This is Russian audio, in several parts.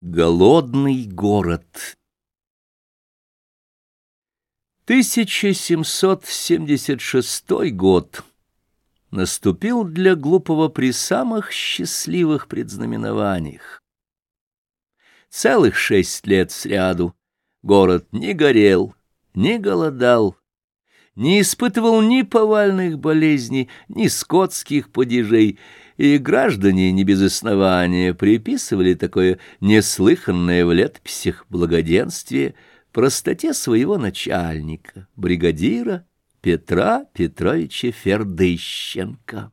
Голодный город 1776 год наступил для глупого при самых счастливых предзнаменованиях. Целых шесть лет сряду город не горел, не голодал, не испытывал ни повальных болезней, ни скотских падежей, и граждане не без основания приписывали такое неслыханное в летописях благоденствие простоте своего начальника, бригадира Петра Петровича Фердыщенко.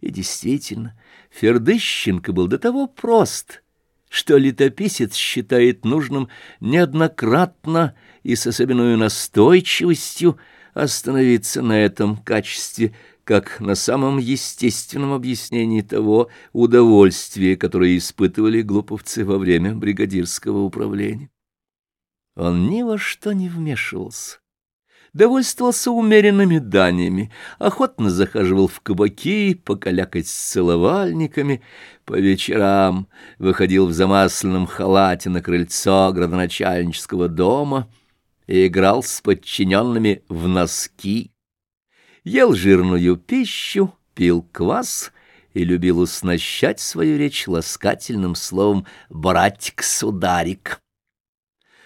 И действительно, Фердыщенко был до того прост, что летописец считает нужным неоднократно и с особенной настойчивостью остановиться на этом качестве – как на самом естественном объяснении того удовольствия, которое испытывали глуповцы во время бригадирского управления. Он ни во что не вмешивался, довольствовался умеренными даниями, охотно захаживал в кабаки, покалякать с целовальниками, по вечерам выходил в замасленном халате на крыльцо градоначальнического дома и играл с подчиненными в носки, ел жирную пищу, пил квас и любил уснащать свою речь ласкательным словом «братик-сударик».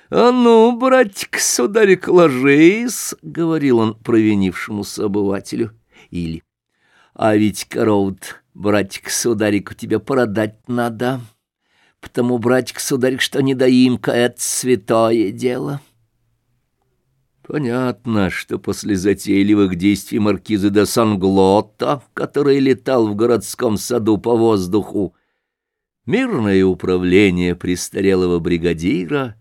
«А ну, братик-сударик, ложись!» — говорил он провинившемуся обывателю. Или «А ведь коров братик-сударик, у тебя продать надо, потому, братик-сударик, что недоимка — это святое дело». Понятно, что после затейливых действий маркиза де Санглота, который летал в городском саду по воздуху, мирное управление престарелого бригадира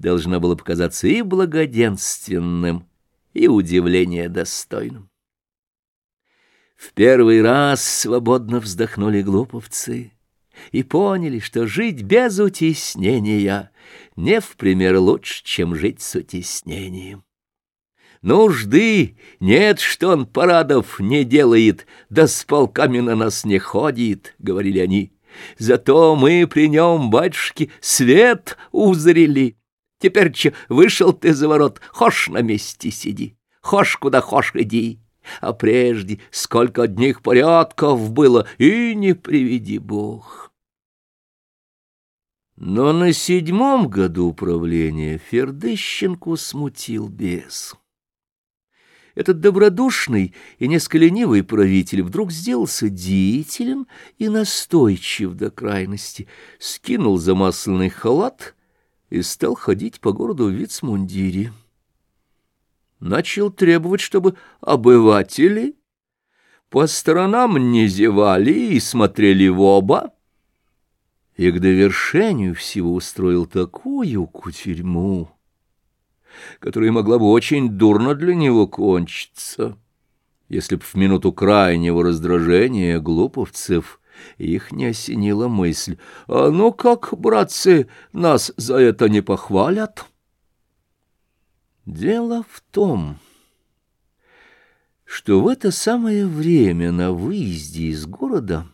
должно было показаться и благоденственным, и удивление достойным. В первый раз свободно вздохнули глуповцы и поняли, что жить без утеснения не в пример лучше, чем жить с утеснением. Нужды нет, что он парадов не делает, да с полками на нас не ходит, — говорили они. Зато мы при нем, батюшки, свет узрели. Теперь че вышел ты за ворот, хошь на месте сиди, хошь куда хошь иди. А прежде сколько одних порядков было, и не приведи Бог. Но на седьмом году управления Фердыщенку смутил бес. Этот добродушный и несколько ленивый правитель вдруг сделался деятелен и настойчив до крайности, скинул замасленный халат и стал ходить по городу в вицмундире. Начал требовать, чтобы обыватели по сторонам не зевали и смотрели в оба, и к довершению всего устроил такую кутерьму, которая могла бы очень дурно для него кончиться, если б в минуту крайнего раздражения глуповцев их не осенила мысль, «А ну как, братцы, нас за это не похвалят?» Дело в том, что в это самое время на выезде из города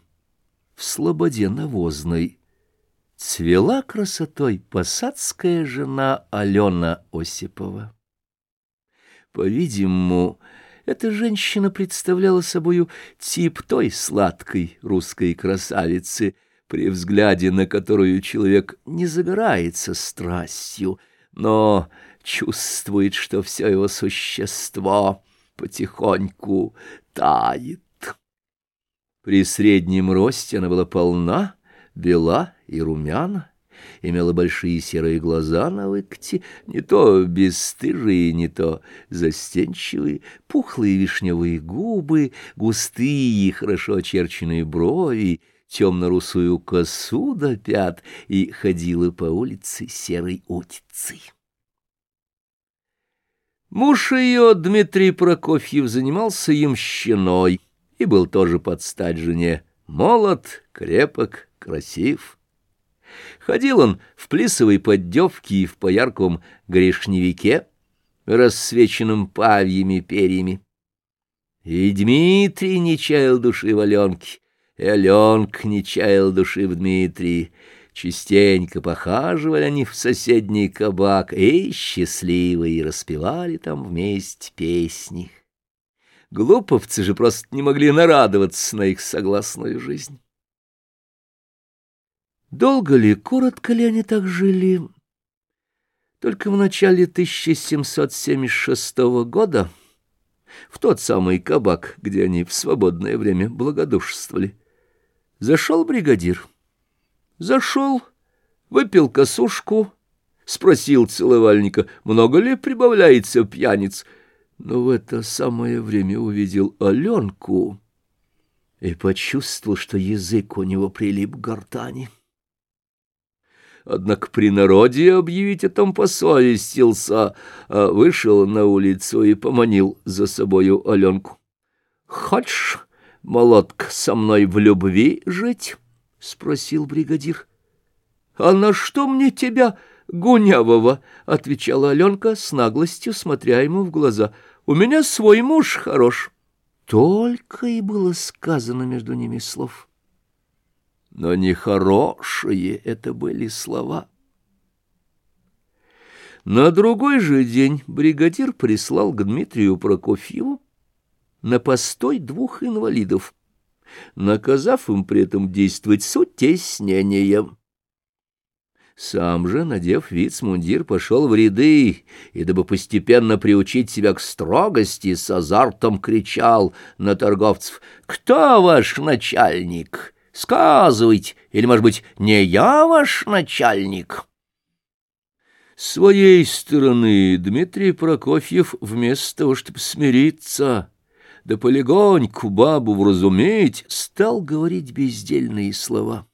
в слободе навозной цвела красотой посадская жена Алена Осипова. По-видимому, эта женщина представляла собою тип той сладкой русской красавицы, при взгляде на которую человек не загорается страстью, но чувствует, что все его существо потихоньку тает. При среднем росте она была полна, бела и румяна, имела большие серые глаза на выкате, не то бесстыжие, не то застенчивые, пухлые вишневые губы, густые, хорошо очерченные брови, темно-русую косу до пят и ходила по улице серой утицей. Муж ее, Дмитрий Прокофьев, занимался ямщиной и был тоже под стать жене. Молод, крепок, красив. Ходил он в плисовой поддевке и в поярковом грешневике, рассвеченном павьями перьями. И Дмитрий не чаял души в Аленке, и Аленка не чаял души в Дмитрии. Частенько похаживали они в соседний кабак и счастливые распевали там вместе песни. Глуповцы же просто не могли нарадоваться на их согласную жизнь. Долго ли, коротко ли они так жили? Только в начале 1776 года, в тот самый кабак, где они в свободное время благодушествовали, зашел бригадир. Зашел, выпил косушку, спросил целовальника, много ли прибавляется пьяниц, но в это самое время увидел Аленку и почувствовал, что язык у него прилип к гортани. Однако при народе объявить о том посовестился, а вышел на улицу и поманил за собою Аленку. «Хочешь, молотка, со мной в любви жить?» — спросил бригадир. — А на что мне тебя, гунявого? — отвечала Аленка с наглостью, смотря ему в глаза. — У меня свой муж хорош. Только и было сказано между ними слов. Но нехорошие это были слова. На другой же день бригадир прислал к Дмитрию Прокофьеву на постой двух инвалидов — наказав им при этом действовать с утеснением. Сам же, надев вицмундир, пошел в ряды, и, дабы постепенно приучить себя к строгости, с азартом кричал на торговцев «Кто ваш начальник? Сказывайте, или, может быть, не я ваш начальник?» С своей стороны Дмитрий Прокофьев, вместо того, чтобы смириться, да полегоньку бабу вразуметь, стал говорить бездельные слова.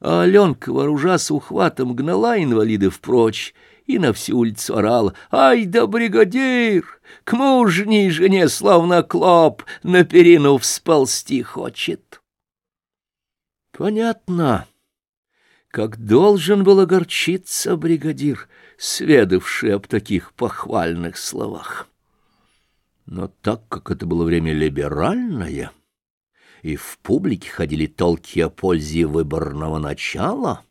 А Аленка, вооружась ухватом, гнала инвалидов прочь и на всю улицу орала. «Ай да бригадир! К мужней жене, словно клоп, на перину всползти хочет!» Понятно, как должен был огорчиться бригадир, сведавший об таких похвальных словах. Но так как это было время либеральное, и в публике ходили толки о пользе выборного начала,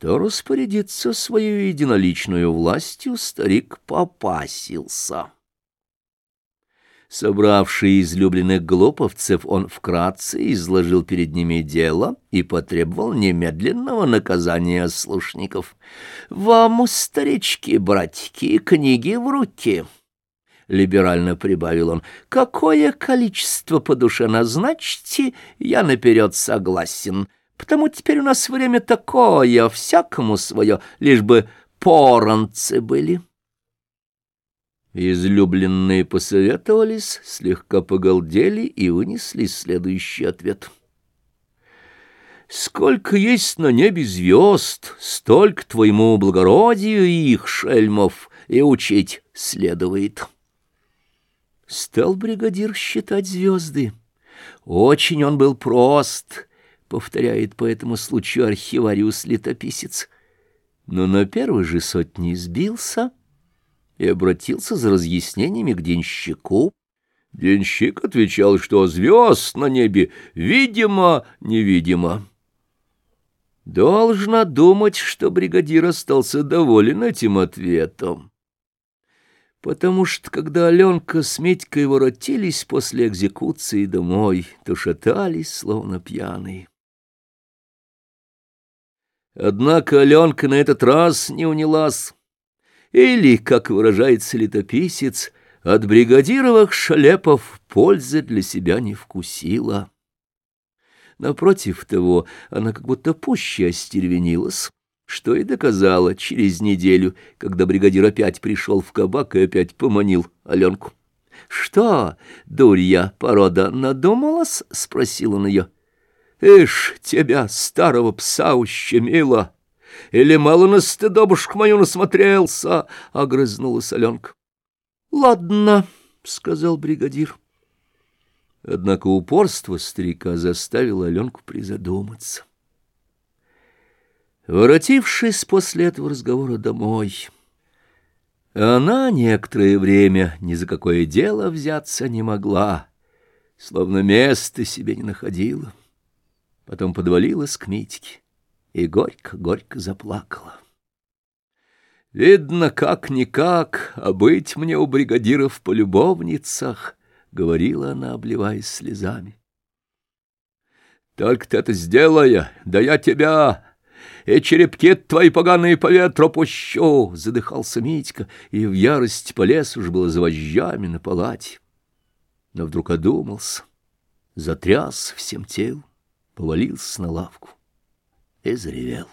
то распорядиться свою единоличную властью старик попасился. Собравший излюбленных глуповцев, он вкратце изложил перед ними дело и потребовал немедленного наказания слушников. «Вам, старички-братики, книги в руки!» — либерально прибавил он, — «какое количество по душе назначьте, я наперед согласен, потому теперь у нас время такое, всякому свое, лишь бы поранцы были». Излюбленные посоветовались, слегка погалдели и вынесли следующий ответ. «Сколько есть на небе звезд, столько твоему благородию их, шельмов, и учить следует». Стал бригадир считать звезды. Очень он был прост, повторяет по этому случаю архивариус-летописец. Но на первой же сотне сбился и обратился за разъяснениями к денщику. Денщик отвечал, что звезд на небе видимо, невидимо. Должна думать, что бригадир остался доволен этим ответом потому что, когда Аленка с Митькой воротились после экзекуции домой, то шатались, словно пьяные. Однако Аленка на этот раз не унялась, или, как выражается летописец, от бригадировых шалепов пользы для себя не вкусила. Напротив того, она как будто пуще остервенилась что и доказала через неделю, когда бригадир опять пришел в кабак и опять поманил Аленку. — Что, дурья порода, надумалась? — спросил он ее. — Ишь, тебя, старого пса, ущемила! Или мало на стыдобушку мою насмотрелся? — огрызнулась Аленка. — Ладно, — сказал бригадир. Однако упорство старика заставило Аленку призадуматься. Воротившись после этого разговора домой, она некоторое время ни за какое дело взяться не могла, словно места себе не находила. Потом подвалилась к Митьке и горько-горько заплакала. «Видно, как-никак, а быть мне у бригадиров в полюбовницах», — говорила она, обливаясь слезами. «Только ты это сделай, да я тебя и черепки твои поганые по ветру пущу!» — задыхался Митька, и в ярости полез уж было за вожжами на палате. Но вдруг одумался, затряс всем телом, повалился на лавку и заревел.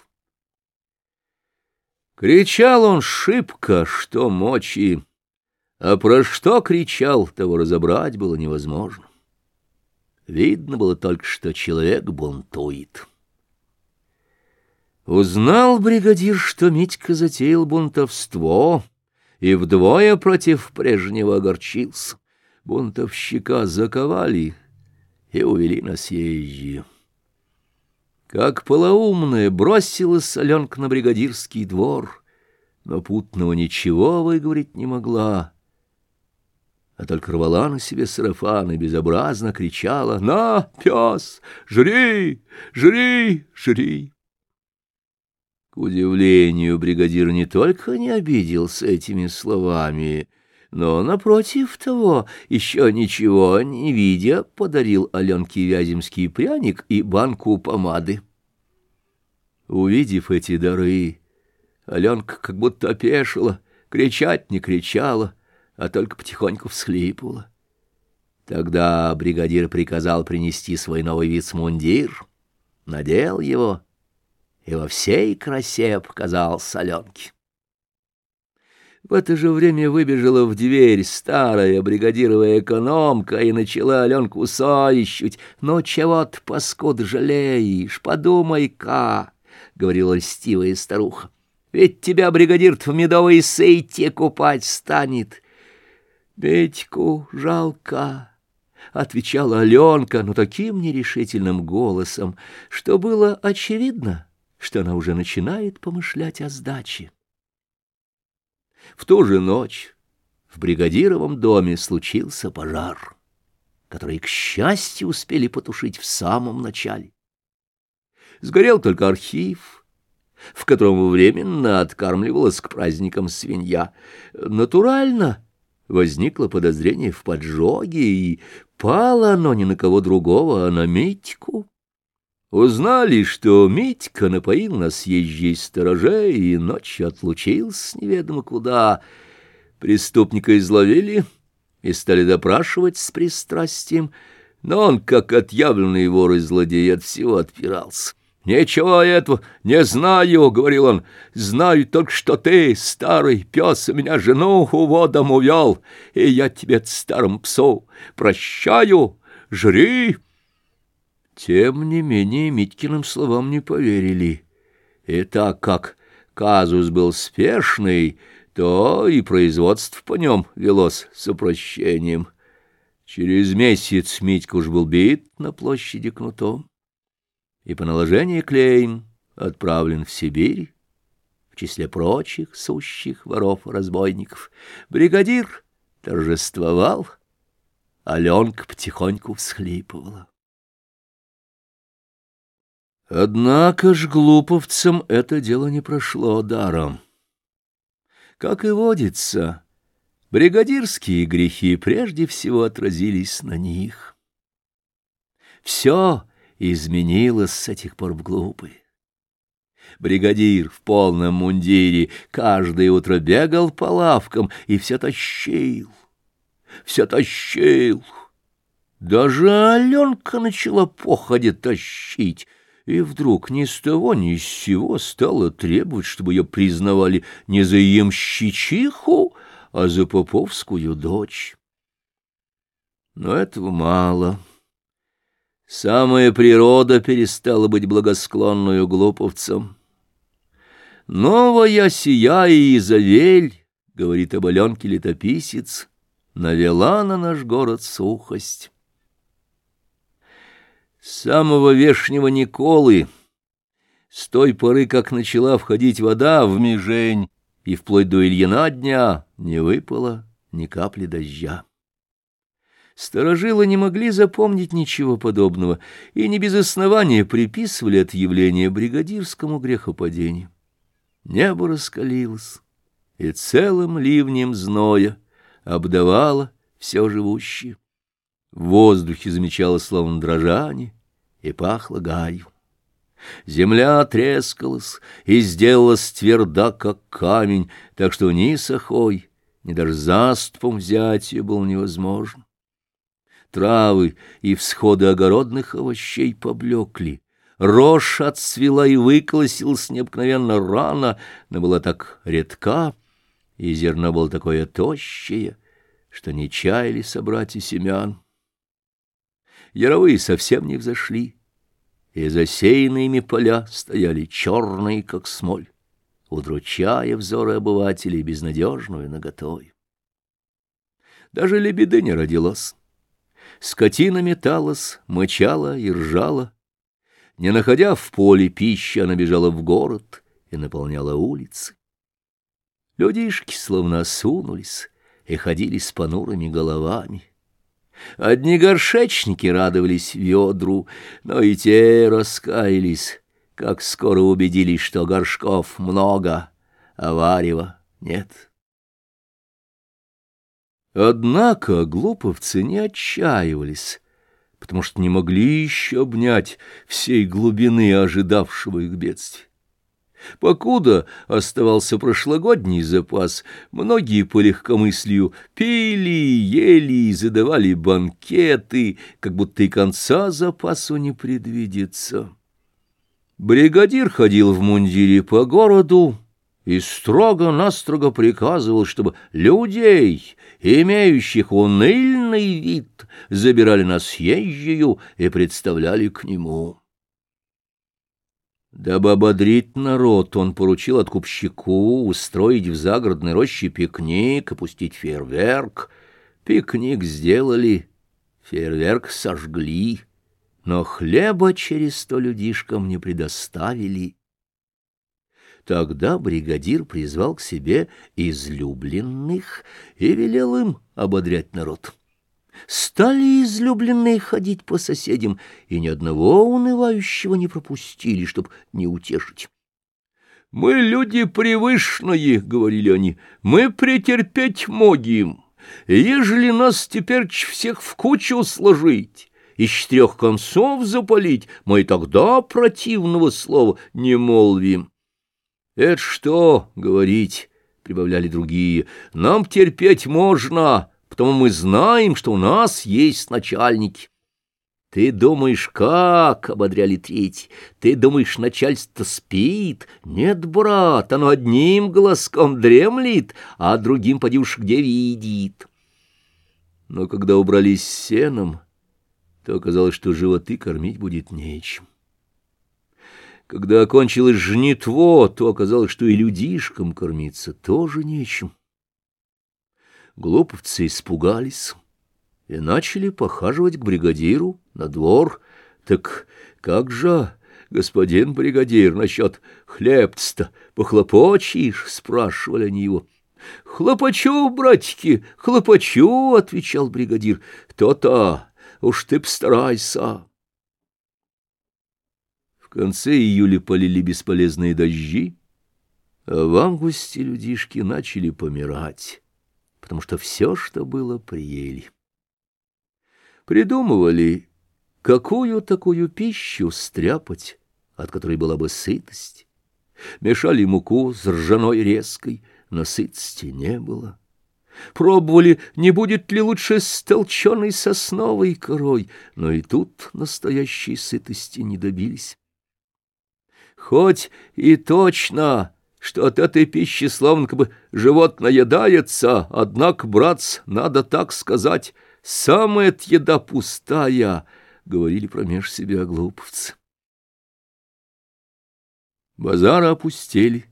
Кричал он шибко, что мочи, а про что кричал, того разобрать было невозможно. Видно было только, что человек бунтует. Узнал бригадир, что Митька затеял бунтовство, и вдвое против прежнего огорчился. Бунтовщика заковали и увели на съезде. Как полоумная бросилась Аленка на бригадирский двор, но путного ничего выговорить не могла, а только рвала на себе сарафан и безобразно кричала «На, пес, жри, жри, жри!» К удивлению, бригадир не только не обиделся этими словами, но, напротив того, еще ничего не видя, подарил Аленке Вяземский пряник и банку помады. Увидев эти дары, Аленка как будто опешила, кричать не кричала, а только потихоньку всхлипывала. Тогда бригадир приказал принести свой новый вицмундир, надел его — и во всей красе показал соленки. В это же время выбежала в дверь старая бригадировая экономка и начала Аленку соищуть. «Ну чего ты, паскуд, жалеешь? Подумай-ка!» — говорила льстивая старуха. «Ведь тебя бригадир в медовой сейте купать станет!» «Петьку жалко!» — отвечала Аленка, но таким нерешительным голосом, что было очевидно что она уже начинает помышлять о сдаче. В ту же ночь в бригадировом доме случился пожар, который, к счастью, успели потушить в самом начале. Сгорел только архив, в котором временно откармливалась к праздникам свинья. Натурально возникло подозрение в поджоге, и пало оно не на кого другого, а на Митьку. Узнали, что Митька напоил на съезжей сторожей и ночью отлучился неведомо куда. Преступника изловили и стали допрашивать с пристрастием, но он, как отъявленный вор и злодей, от всего отпирался. «Ничего этого не знаю», — говорил он, — «знаю только, что ты, старый пес, меня жену уводом увел, и я тебе, старому псу, прощаю, жри». Тем не менее Митькиным словам не поверили. И так как казус был спешный, то и производство по нем велось с упрощением. Через месяц Митька уж был бит на площади кнутом и по наложению клейм отправлен в Сибирь, в числе прочих сущих воров-разбойников. Бригадир торжествовал, Аленка потихоньку всхлипывала. Однако ж глуповцам это дело не прошло даром. Как и водится, бригадирские грехи прежде всего отразились на них. Все изменилось с этих пор в глупые. Бригадир в полном мундире каждое утро бегал по лавкам и все тащил, все тащил. Даже Аленка начала походе тащить — и вдруг ни с того ни с сего стала требовать, чтобы ее признавали не за ямщичиху, а за поповскую дочь. Но этого мало. Самая природа перестала быть благосклонную глуповцам. «Новая сия и Изавель», — говорит об Аленке летописец, — навела на наш город сухость. Самого вешнего Николы, с той поры, как начала входить вода в межень, и вплоть до Ильина дня не выпало ни капли дождя. Старожилы не могли запомнить ничего подобного и не без основания приписывали это явление бригадирскому грехопадению. Небо раскалилось, и целым ливнем зноя обдавало все живущее. В воздухе замечалось словно дрожание и пахло гарью. Земля трескалась и сделалась тверда, как камень, так что ни сахой, ни даже заступом взять ее было невозможно. Травы и всходы огородных овощей поблекли. Рожь отцвела и выколосилась необыкновенно рано, но была так редка, и зерно было такое тощее, что не чаяли собрать и семян. Яровые совсем не взошли и засеянные ими поля стояли черные, как смоль, удручая взоры обывателей безнадежную наготой. Даже лебеды не родилась. Скотина металась, мычала и ржала. Не находя в поле пищи, она бежала в город и наполняла улицы. Людишки словно осунулись и ходили с понурыми головами. Одни горшечники радовались ведру, но и те раскаялись, как скоро убедились, что горшков много, а варева нет. Однако глуповцы не отчаивались, потому что не могли еще обнять всей глубины ожидавшего их бедствия. Покуда оставался прошлогодний запас, многие по легкомыслию пили, ели и задавали банкеты, как будто и конца запасу не предвидится. Бригадир ходил в мундире по городу и строго-настрого приказывал, чтобы людей, имеющих уныльный вид, забирали на съезжую и представляли к нему. Дабы ободрить народ, он поручил откупщику устроить в загородной роще пикник, опустить фейерверк. Пикник сделали, фейерверк сожгли, но хлеба через сто людишкам не предоставили. Тогда бригадир призвал к себе излюбленных и велел им ободрять народ. Стали излюбленные ходить по соседям, и ни одного унывающего не пропустили, чтоб не утешить. «Мы люди превышные», — говорили они, — «мы претерпеть могим. Ежели нас теперь всех в кучу сложить» и с четырех концов запалить, мы и тогда противного слова не молвим. — Это что говорить, — прибавляли другие, — нам терпеть можно, потому мы знаем, что у нас есть начальники. Ты думаешь, как, — ободряли третий, — ты думаешь, начальство спит? Нет, брат, оно одним глазком дремлет, а другим, поди уж, где видит. Но когда убрались сеном, то оказалось, что животы кормить будет нечем. Когда окончилось жнитво, то оказалось, что и людишкам кормиться тоже нечем. Глуповцы испугались и начали похаживать к бригадиру на двор. Так как же, господин бригадир, насчет хлебца-то похлопочешь? — спрашивали они его. — Хлопочу, братики, хлопочу, — отвечал бригадир. — То-то, уж ты постарайся. В конце июля полили бесполезные дожди, а в августе людишки начали помирать потому что все, что было, приели. Придумывали, какую такую пищу стряпать, от которой была бы сытость. Мешали муку с ржаной резкой, но сытости не было. Пробовали, не будет ли лучше с толченой сосновой корой, но и тут настоящей сытости не добились. Хоть и точно что от этой пищи словно как бы живот наедается, однако, братц, надо так сказать, самая еда пустая, — говорили промеж себя глуповцы. Базары опустели,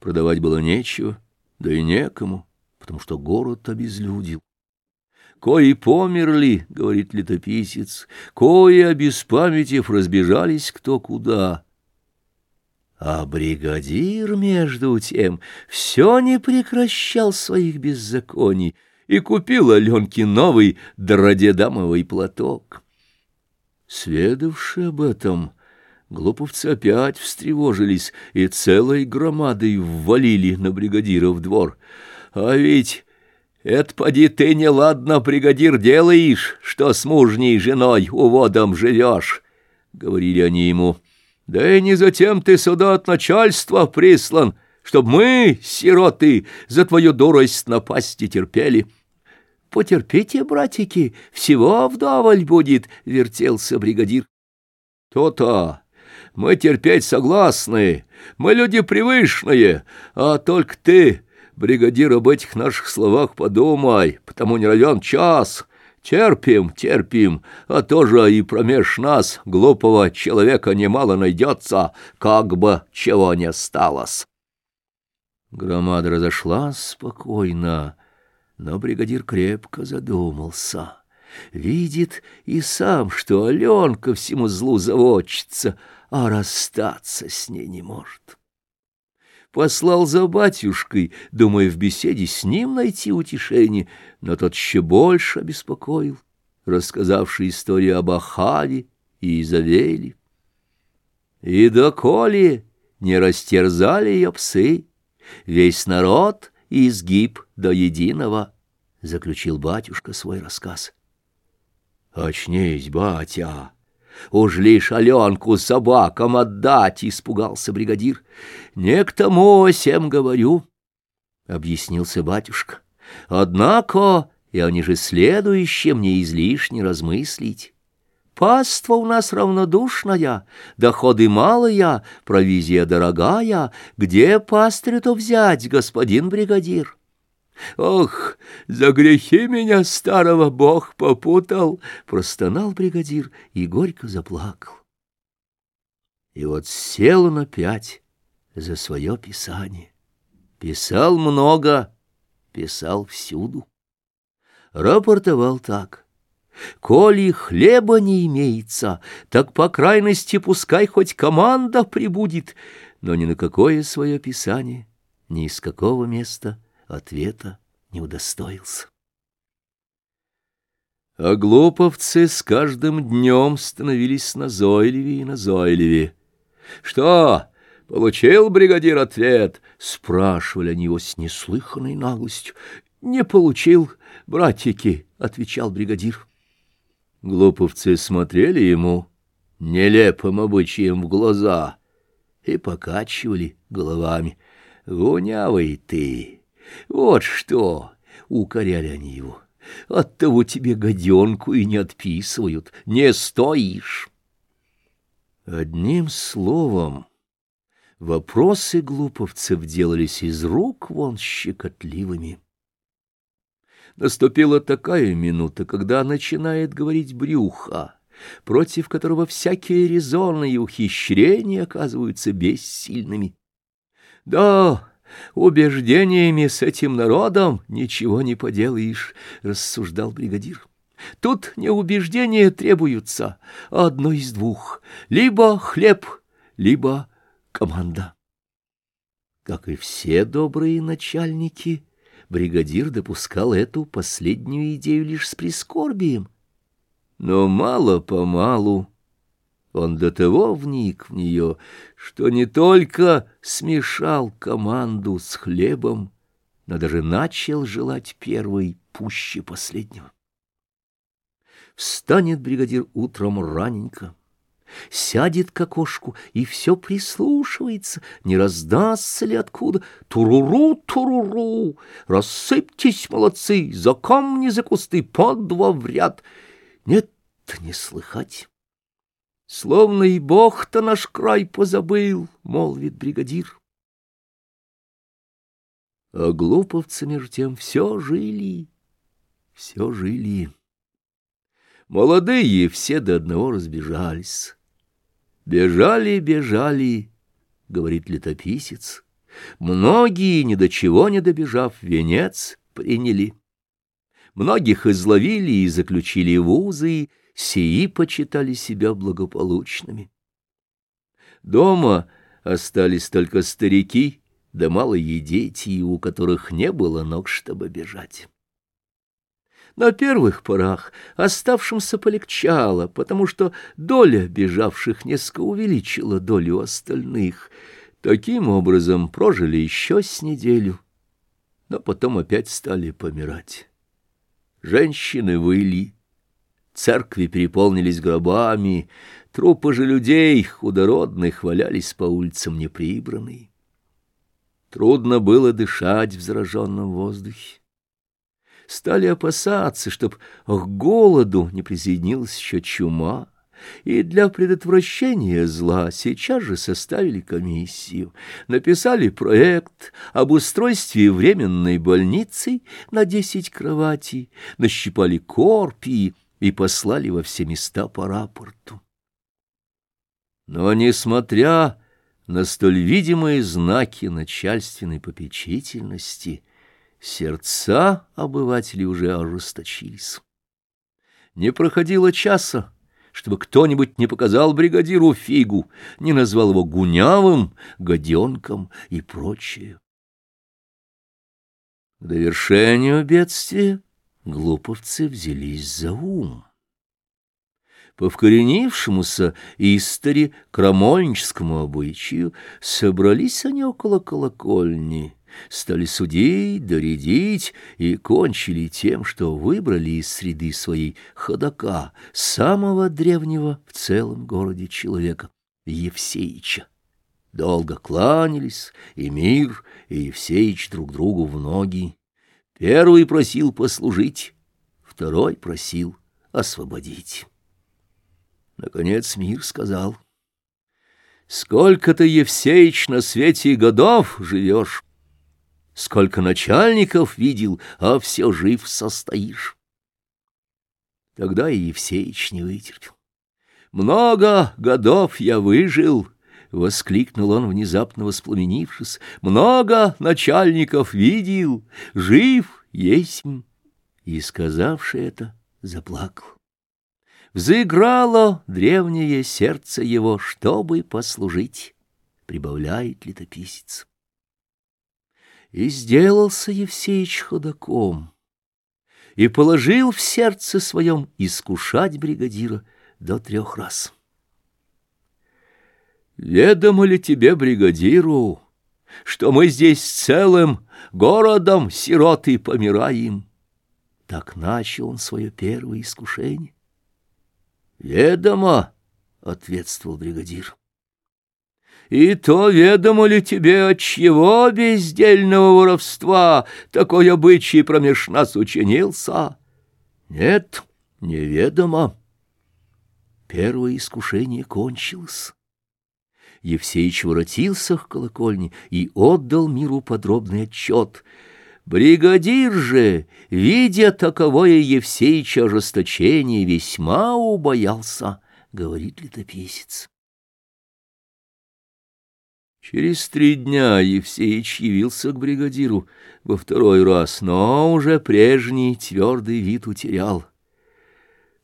продавать было нечего, да и некому, потому что город обезлюдил. «Кои померли, — говорит летописец, — кои, обеспамятив, разбежались кто куда». А бригадир, между тем, все не прекращал своих беззаконий и купил Аленке новый дородедамовый платок. Сведавши об этом, глуповцы опять встревожились и целой громадой ввалили на бригадира в двор. А ведь это, поди, ты неладно, бригадир, делаешь, что с мужней женой уводом живешь, — говорили они ему. Да и не затем ты сюда от начальства прислан, чтоб мы, сироты, за твою дурость напасти терпели. Потерпите, братики, всего вдоволь будет, — вертелся бригадир. То-то, мы терпеть согласны, мы люди привычные, а только ты, бригадир, об этих наших словах подумай, потому не равен час». Терпим, терпим, а тоже и промеж нас глупого человека немало найдется, как бы чего не сталось. Громада разошлась спокойно, но бригадир крепко задумался. Видит и сам, что Аленка всему злу заводчится, а расстаться с ней не может послал за батюшкой, думая в беседе с ним найти утешение, но тот еще больше обеспокоил, рассказавший историю об Ахаве и Изавеле. И доколе не растерзали ее псы, весь народ изгиб до единого, — заключил батюшка свой рассказ. — Очнись, батя! Уж лишь Аленку собакам отдать, — испугался бригадир. — Не к тому всем говорю, — объяснился батюшка. — Однако, и они же следующим не излишне размыслить. Паства у нас равнодушная, доходы малые, провизия дорогая. Где пастырю-то взять, господин бригадир? — «Ох, за грехи меня старого Бог попутал!» — простонал бригадир и горько заплакал. И вот сел он опять за свое писание. Писал много, писал всюду. Рапортовал так. «Коли хлеба не имеется, так по крайности пускай хоть команда прибудет, но ни на какое свое писание, ни из какого места — ответа не удостоился. А глуповцы с каждым днем становились назойливее и назойливее. «Что, получил бригадир ответ?» — спрашивали они его с неслыханной наглостью. «Не получил, братики», — отвечал бригадир. Глуповцы смотрели ему нелепым обычаем в глаза и покачивали головами. «Гунявый ты!» Вот что, — укоряли они его, — оттого тебе гаденку и не отписывают, не стоишь. Одним словом, вопросы глуповцев делались из рук вон щекотливыми. Наступила такая минута, когда начинает говорить брюхо, против которого всякие резоны и ухищрения оказываются бессильными. Да, убеждениями с этим народом ничего не поделаешь, — рассуждал бригадир. Тут не убеждения требуются, а одно из двух — либо хлеб, либо команда. Как и все добрые начальники, бригадир допускал эту последнюю идею лишь с прискорбием. Но мало-помалу он до того вник в нее, что не только смешал команду с хлебом, но даже начал желать первой пуще последнего. Встанет бригадир утром раненько, сядет к окошку и все прислушивается, не раздастся ли откуда. Туруру, туруру, рассыпьтесь, молодцы, за камни, за кусты, под два в ряд. Нет, не слыхать. Словно и Бог-то наш край позабыл, — молвит бригадир. А глуповцы между тем все жили, все жили. Молодые все до одного разбежались. Бежали, бежали, — говорит летописец. Многие, ни до чего не добежав, венец приняли. Многих изловили и заключили в узы, сии почитали себя благополучными. Дома остались только старики, да малые дети, у которых не было ног, чтобы бежать. На первых порах оставшимся полегчало, потому что доля бежавших несколько увеличила долю остальных. Таким образом прожили еще с неделю, но потом опять стали помирать. Женщины выли, церкви переполнились гробами, трупы же людей, худородных, валялись по улицам неприбранные. Трудно было дышать в зараженном воздухе. Стали опасаться, чтоб к голоду не присоединилась еще чума, и для предотвращения зла сейчас же составили комиссию, написали проект об устройстве временной больницы на десять кроватей, нащипали корпии и послали во все места по рапорту. Но, несмотря на столь видимые знаки начальственной попечительности, сердца обывателей уже ожесточились. Не проходило часа, чтобы кто-нибудь не показал бригадиру фигу, не назвал его гунявым, гаденком и прочее. К довершению бедствия глуповцы взялись за ум по вкоренившемуся истори крамольническому обычаю собрались они около колокольни, стали судить, доредить и кончили тем, что выбрали из среды своей ходока, самого древнего в целом городе человека, Евсеича. Долго кланялись и мир, и Евсеич друг другу в ноги. Первый просил послужить, второй просил освободить. Наконец мир сказал, «Сколько ты, Евсеич, на свете годов живешь, сколько начальников видел, а все жив состоишь». Тогда и Евсеич не вытерпел. «Много годов я выжил!» — воскликнул он, внезапно воспламенившись. «Много начальников видел, жив есть!» И, сказавши это, заплакал. Взыграло древнее сердце его, чтобы послужить, прибавляет летописец. И сделался Евсеич ходаком, и положил в сердце своем искушать бригадира до трех раз. «Ведомо ли тебе, бригадиру, что мы здесь целым городом сироты помираем?» Так начал он свое первое искушение. «Ведомо», — ответствовал бригадир. «И то ведомо ли тебе, от чьего бездельного воровства такой обычай промеж нас учинился?» «Нет, неведомо». Первое искушение кончилось. Евсеич воротился к колокольне и отдал миру подробный отчет — Бригадир же, видя таковое Евсеича ожесточение, весьма убоялся, — говорит летописец. Через три дня Евсеич явился к бригадиру во второй раз, но уже прежний твердый вид утерял.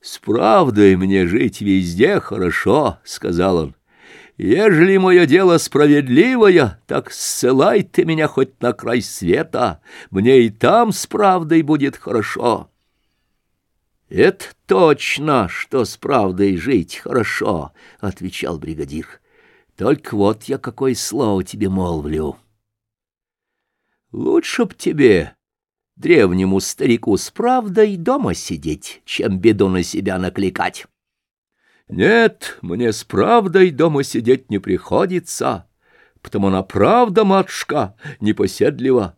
«С правдой мне жить везде хорошо», — сказал он. Ежели мое дело справедливое, так ссылай ты меня хоть на край света, мне и там с правдой будет хорошо. Это точно, что с правдой жить хорошо, — отвечал бригадир. Только вот я какое слово тебе молвлю. Лучше б тебе, древнему старику, с правдой дома сидеть, чем беду на себя накликать. Нет, мне с правдой дома сидеть не приходится, потому она правда, матушка, непоседлива.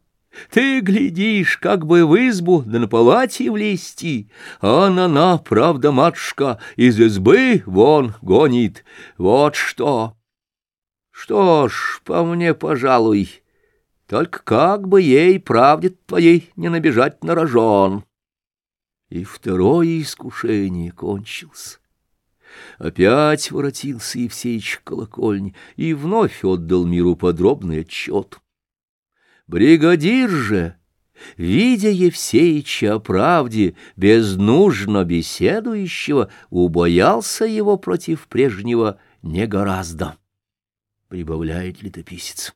Ты глядишь, как бы в избу да на палате влезти, а она, правда, матушка, из избы вон гонит. Вот что. Что ж, по мне, пожалуй, только как бы ей, правде твоей, не набежать на рожон. И второе искушение кончилось. Опять воротился Евсеич к колокольне и вновь отдал миру подробный отчет. Бригадир же, видя Евсеича о правде, безнужно беседующего, убоялся его против прежнего не гораздо, прибавляет летописец.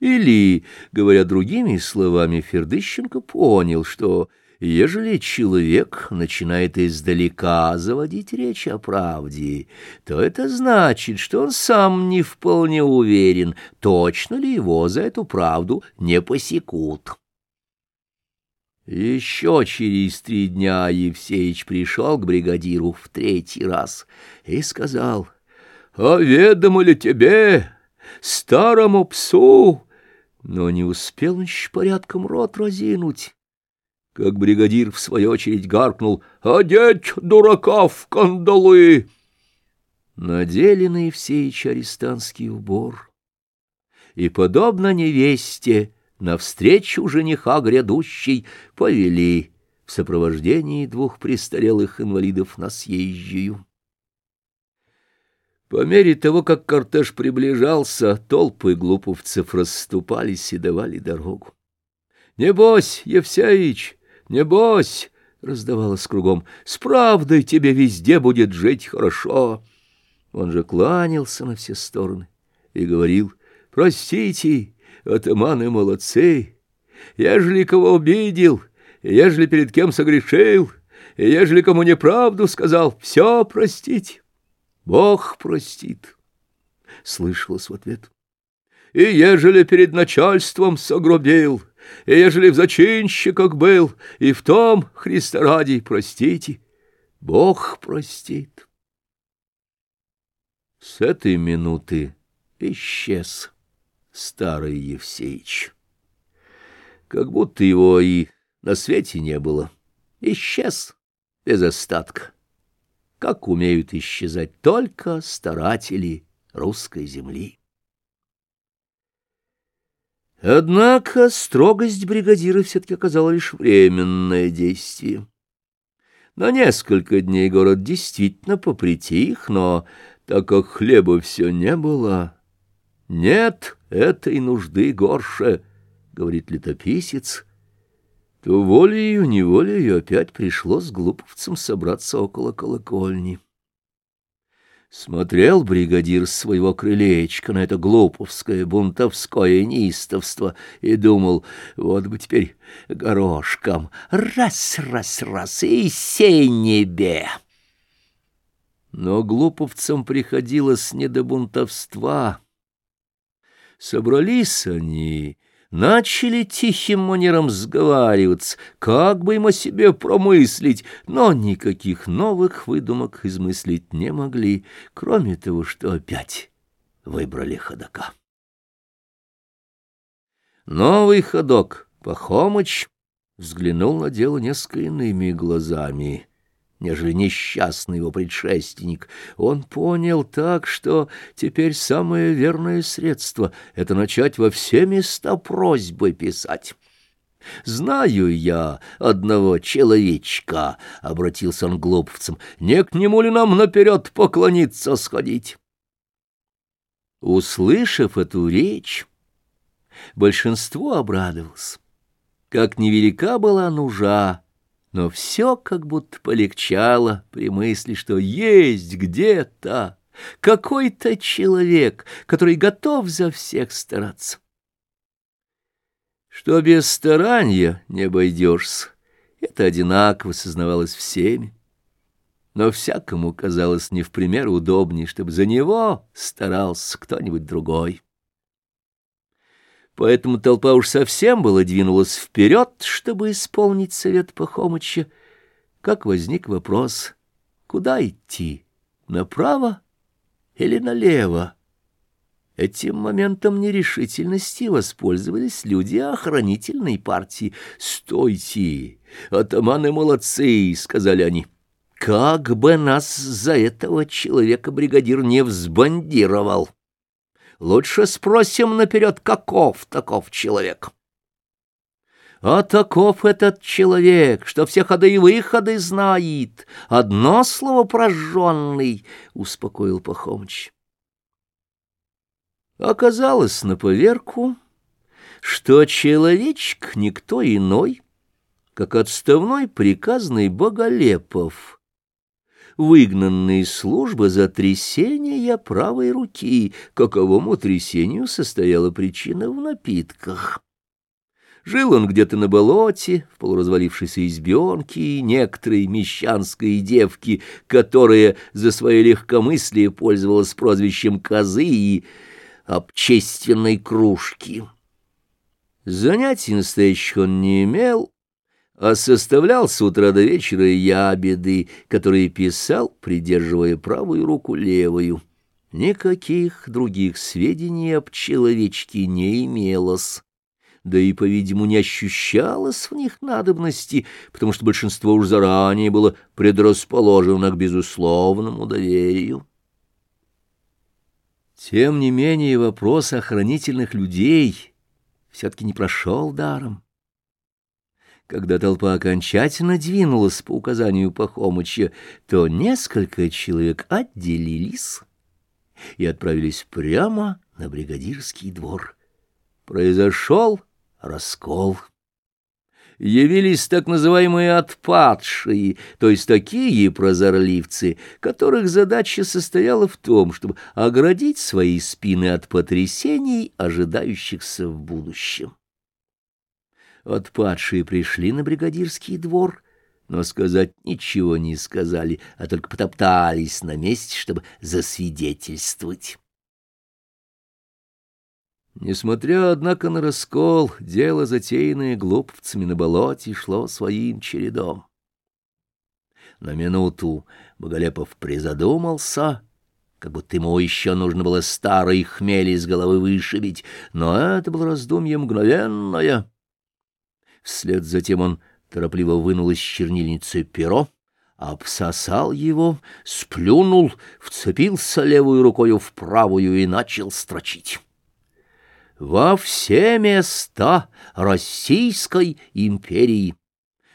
Или, говоря другими словами, Фердыщенко понял, что Ежели человек начинает издалека заводить речь о правде, то это значит, что он сам не вполне уверен, точно ли его за эту правду не посекут. Еще через три дня Евсеич пришел к бригадиру в третий раз и сказал, «А ведомо ли тебе, старому псу?» Но не успел он порядком рот разинуть как бригадир в свою очередь гаркнул «Одеть дурака в кандалы!» Надели на Евсеич арестантский убор, и, подобно невесте, навстречу жениха грядущей повели в сопровождении двух престарелых инвалидов на съезжию. По мере того, как кортеж приближался, толпы глуповцев расступались и давали дорогу. «Небось, Евсеич, Небось, — раздавалось кругом, — с правдой тебе везде будет жить хорошо. Он же кланялся на все стороны и говорил, — простите, атаманы молодцы, ежели кого обидел, ежели перед кем согрешил, ежели кому неправду сказал, все простить, Бог простит. Слышалось в ответ. И ежели перед начальством согробил, и ежели в зачинщиках был, и в том, Христа ради, простите, Бог простит. С этой минуты исчез старый Евсеич. Как будто его и на свете не было. Исчез без остатка, как умеют исчезать только старатели русской земли. Однако строгость бригадира все-таки оказала лишь временное действие. На несколько дней город действительно попритих, но так как хлеба все не было, нет этой нужды горше, — говорит летописец, то волею-неволею опять пришлось глуповцам собраться около колокольни. Смотрел бригадир своего крылечка на это глуповское бунтовское неистовство и думал, вот бы теперь горошком раз-раз-раз и сей небе. Но глуповцам приходилось не до бунтовства. Собрались они начали тихим манером сговариваться, как бы им о себе промыслить, но никаких новых выдумок измыслить не могли, кроме того, что опять выбрали ходока. Новый ходок, Пахомыч, взглянул на дело несколько иными глазами нежели несчастный его предшественник. Он понял так, что теперь самое верное средство — это начать во все места просьбы писать. «Знаю я одного человечка», — обратился он к глуповцам, — «не к нему ли нам наперед поклониться сходить?» Услышав эту речь, большинство обрадовалось. Как невелика была нужа, но все как будто полегчало при мысли, что есть где-то какой-то человек, который готов за всех стараться. Что без старания не обойдешься, это одинаково сознавалось всеми. Но всякому казалось не в пример удобнее, чтобы за него старался кто-нибудь другой. Поэтому толпа уж совсем была двинулась вперед, чтобы исполнить совет Пахомыча, как возник вопрос, куда идти, направо или налево? Этим моментом нерешительности воспользовались люди охранительной партии. «Стойте! Атаманы молодцы!» — сказали они. «Как бы нас за этого человека бригадир не взбандировал!» Лучше спросим наперед, каков таков человек. А таков этот человек, что все ходы и выходы знает. Одно слово прожженный, — успокоил Пахомыч. Оказалось на поверку, что человечек никто иной, как отставной приказный Боголепов — выгнанный из службы за трясение правой руки, каковому трясению состояла причина в напитках. Жил он где-то на болоте, в полуразвалившейся избенке, некоторой мещанской девки, которая за свое легкомыслие пользовалась прозвищем козы и общественной кружки. Занятий настоящих он не имел, а составлял с утра до вечера ябеды, которые писал, придерживая правую руку левую. Никаких других сведений об человечке не имелось да и, по-видимому, не ощущалось в них надобности, потому что большинство уж заранее было предрасположено к безусловному доверию. Тем не менее, вопрос охранительных людей все-таки не прошел даром. Когда толпа окончательно двинулась по указанию Пахомыча, то несколько человек отделились и отправились прямо на бригадирский двор. Произошел раскол. Явились так называемые отпадшие, то есть такие прозорливцы, которых задача состояла в том, чтобы оградить свои спины от потрясений, ожидающихся в будущем. Отпадшие пришли на бригадирский двор, но сказать ничего не сказали, а только потоптались на месте, чтобы засвидетельствовать. Несмотря, однако, на раскол, дело, затеянное глуповцами на болоте, шло своим чередом. На минуту Боголепов призадумался, как будто ему еще нужно было старый хмель из головы вышибить, но это было раздумье мгновенное. Вслед за тем он торопливо вынул из чернильницы перо, обсосал его, сплюнул, вцепился левую рукою в правую и начал строчить во все места Российской империи.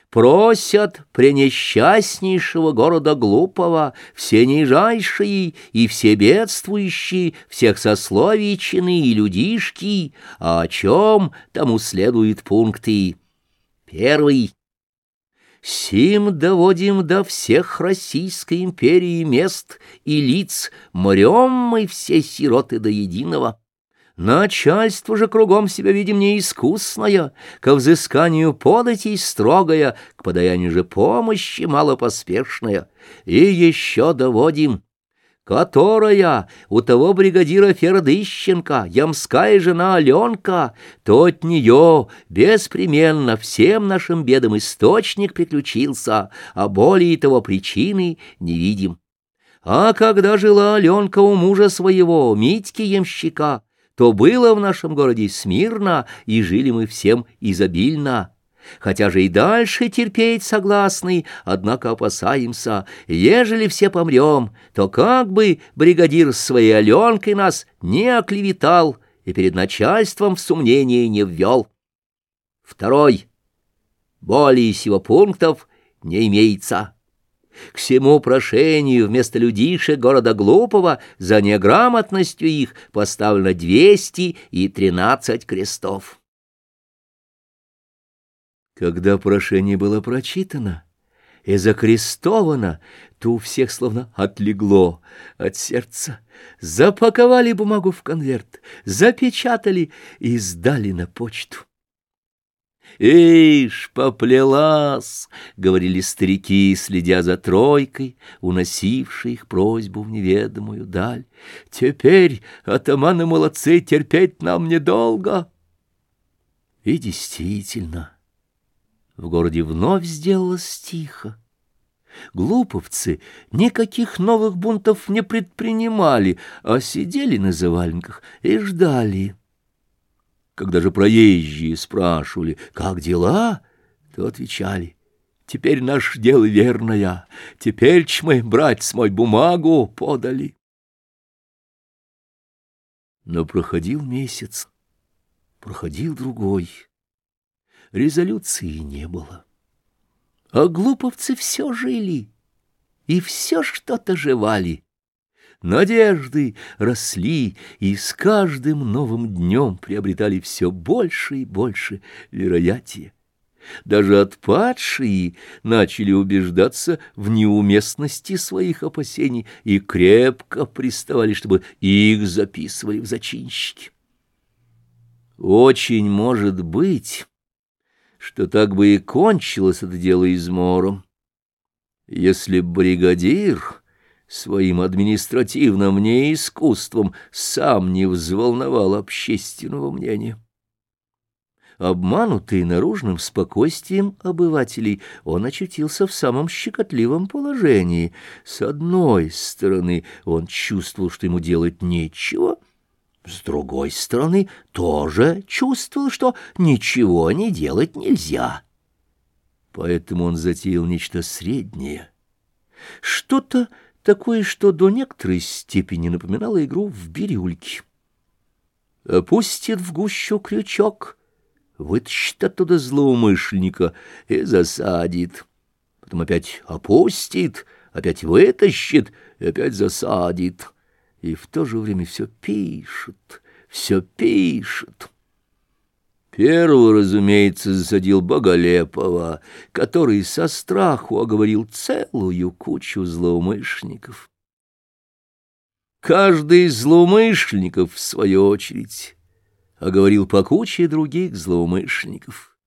Просят пренесчастнейшего города Глупого, все нижайшие и все бедствующие, всех сословий и людишки, а о чем тому следуют пункты. Первый. Сим доводим до всех Российской империи мест и лиц, мрем мы все сироты до единого. Начальство же кругом себя видим неискусное, ко взысканию податей строгая, к подаянию же помощи малопоспешная. И еще доводим, которая у того бригадира Фердыщенко, ямская жена Аленка, то от нее беспременно всем нашим бедам источник приключился, а более того причины не видим. А когда жила Аленка у мужа своего, Митьки Ямщика, то было в нашем городе смирно, и жили мы всем изобильно. Хотя же и дальше терпеть согласны, однако опасаемся, ежели все помрем, то как бы бригадир своей Аленкой нас не оклеветал и перед начальством в сомнение не ввел. Второй. Более сего пунктов не имеется. К всему прошению вместо людишек города Глупого за неграмотностью их поставлено двести и тринадцать крестов. Когда прошение было прочитано и закрестовано, то у всех словно отлегло от сердца. Запаковали бумагу в конверт, запечатали и сдали на почту. «Ишь, поплелась!» — говорили старики, следя за тройкой, уносившей их просьбу в неведомую даль. «Теперь, атаманы молодцы, терпеть нам недолго!» И действительно, в городе вновь сделалось тихо. Глуповцы никаких новых бунтов не предпринимали, а сидели на заваленках и ждали. Когда же проезжие спрашивали, как дела, то отвечали, теперь наш дело верное, теперь ч брать мой бумагу подали. Но проходил месяц, проходил другой, резолюции не было. А глуповцы все жили и все что-то жевали. Надежды росли и с каждым новым днем приобретали все больше и больше вероятия. Даже отпадшие начали убеждаться в неуместности своих опасений и крепко приставали, чтобы их записывали в зачинщики. Очень может быть, что так бы и кончилось это дело измором, если бригадир своим административным неискусством сам не взволновал общественного мнения. Обманутый наружным спокойствием обывателей, он очутился в самом щекотливом положении. С одной стороны, он чувствовал, что ему делать нечего, с другой стороны, тоже чувствовал, что ничего не делать нельзя. Поэтому он затеял нечто среднее, что-то такое, что до некоторой степени напоминало игру в бирюльки. Опустит в гущу крючок — вытащит оттуда злоумышленника и засадит. Потом опять опустит, опять вытащит и опять засадит. И в то же время все пишет, все пишет. Первого, разумеется, засадил Боголепова, который со страху оговорил целую кучу злоумышленников. Каждый из злоумышленников, в свою очередь, а говорил по куче других злоумышленников.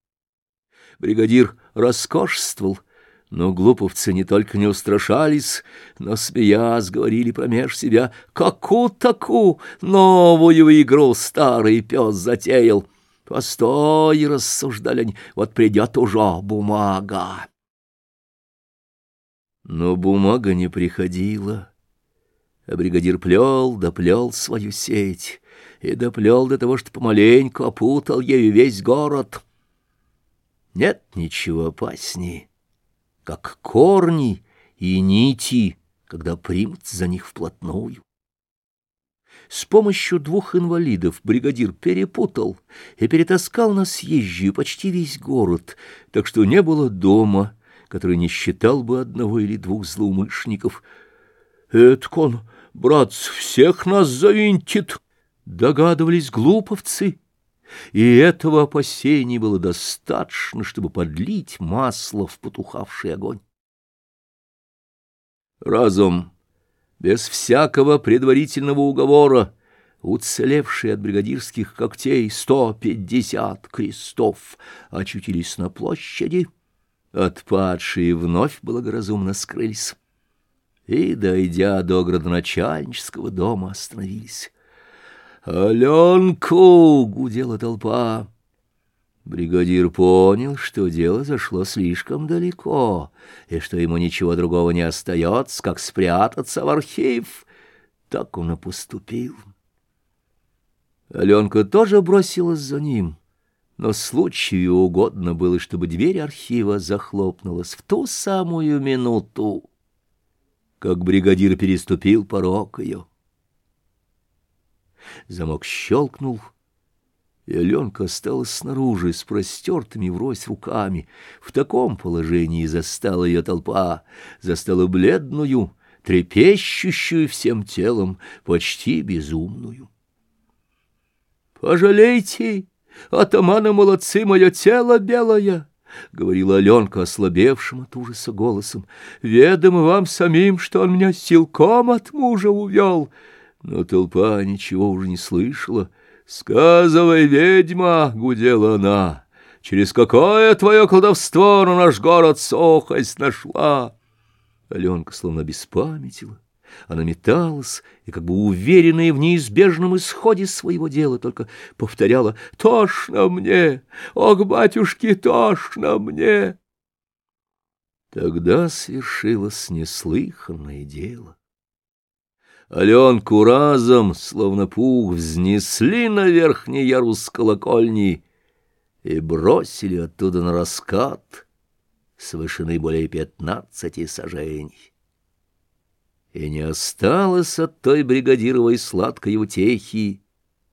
Бригадир роскошствовал, но глуповцы не только не устрашались, но, смеясь, говорили промеж себя, «Каку-таку новую игру старый пес затеял!» «Постой!» — рассуждали они, «вот придет уже бумага!» Но бумага не приходила, а бригадир плел да плел свою сеть и доплел до того, что помаленьку опутал ею весь город. Нет ничего опаснее, как корни и нити, когда примут за них вплотную. С помощью двух инвалидов бригадир перепутал и перетаскал на съезжую почти весь город, так что не было дома, который не считал бы одного или двух злоумышленников. «Это он, братц, всех нас завинтит!» Догадывались глуповцы, и этого опасения было достаточно, чтобы подлить масло в потухавший огонь. Разум, без всякого предварительного уговора, уцелевшие от бригадирских когтей сто пятьдесят крестов, очутились на площади, отпадшие вновь благоразумно скрылись и, дойдя до градоначальнического дома, остановились. «Аленку!» — гудела толпа. Бригадир понял, что дело зашло слишком далеко, и что ему ничего другого не остается, как спрятаться в архив. Так он и поступил. Аленка тоже бросилась за ним, но случаю угодно было, чтобы дверь архива захлопнулась в ту самую минуту, как бригадир переступил порог ее. Замок щелкнул, и Аленка осталась снаружи с простертыми врозь руками. В таком положении застала ее толпа, застала бледную, трепещущую всем телом, почти безумную. «Пожалейте, атаманы молодцы, мое тело белое!» — говорила Аленка ослабевшим от ужаса голосом. «Ведомо вам самим, что он меня силком от мужа увел!» Но толпа ничего уже не слышала. «Сказывай, ведьма!» — гудела она. «Через какое твое колдовство на наш город сохость нашла?» Аленка словно беспамятила. Она металась и, как бы уверенная в неизбежном исходе своего дела, только повторяла «Тошно мне! Ох, батюшки, тошно мне!» Тогда свершилось неслыханное дело. Аленку разом, словно пух, взнесли на верхний ярус колокольни и бросили оттуда на раскат с вышины более пятнадцати сажений. И не осталось от той бригадировой сладкой утехи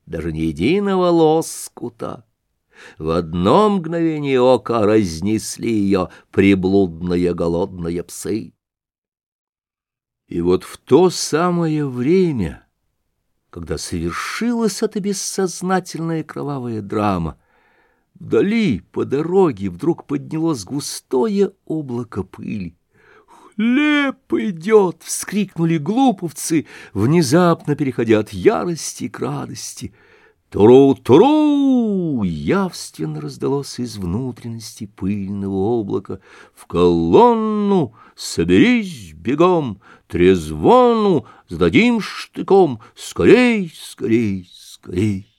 даже ни единого лоскута. В одно мгновение ока разнесли ее приблудные голодные псы. И вот в то самое время, когда совершилась эта бессознательная кровавая драма, вдали по дороге вдруг поднялось густое облако пыли. «Хлеб идет!» — вскрикнули глуповцы, внезапно переходя от ярости к радости — Туру-туру! Явственно раздалось из внутренности пыльного облака. В колонну соберись бегом, трезвону сдадим штыком. Скорей, скорей, скорей!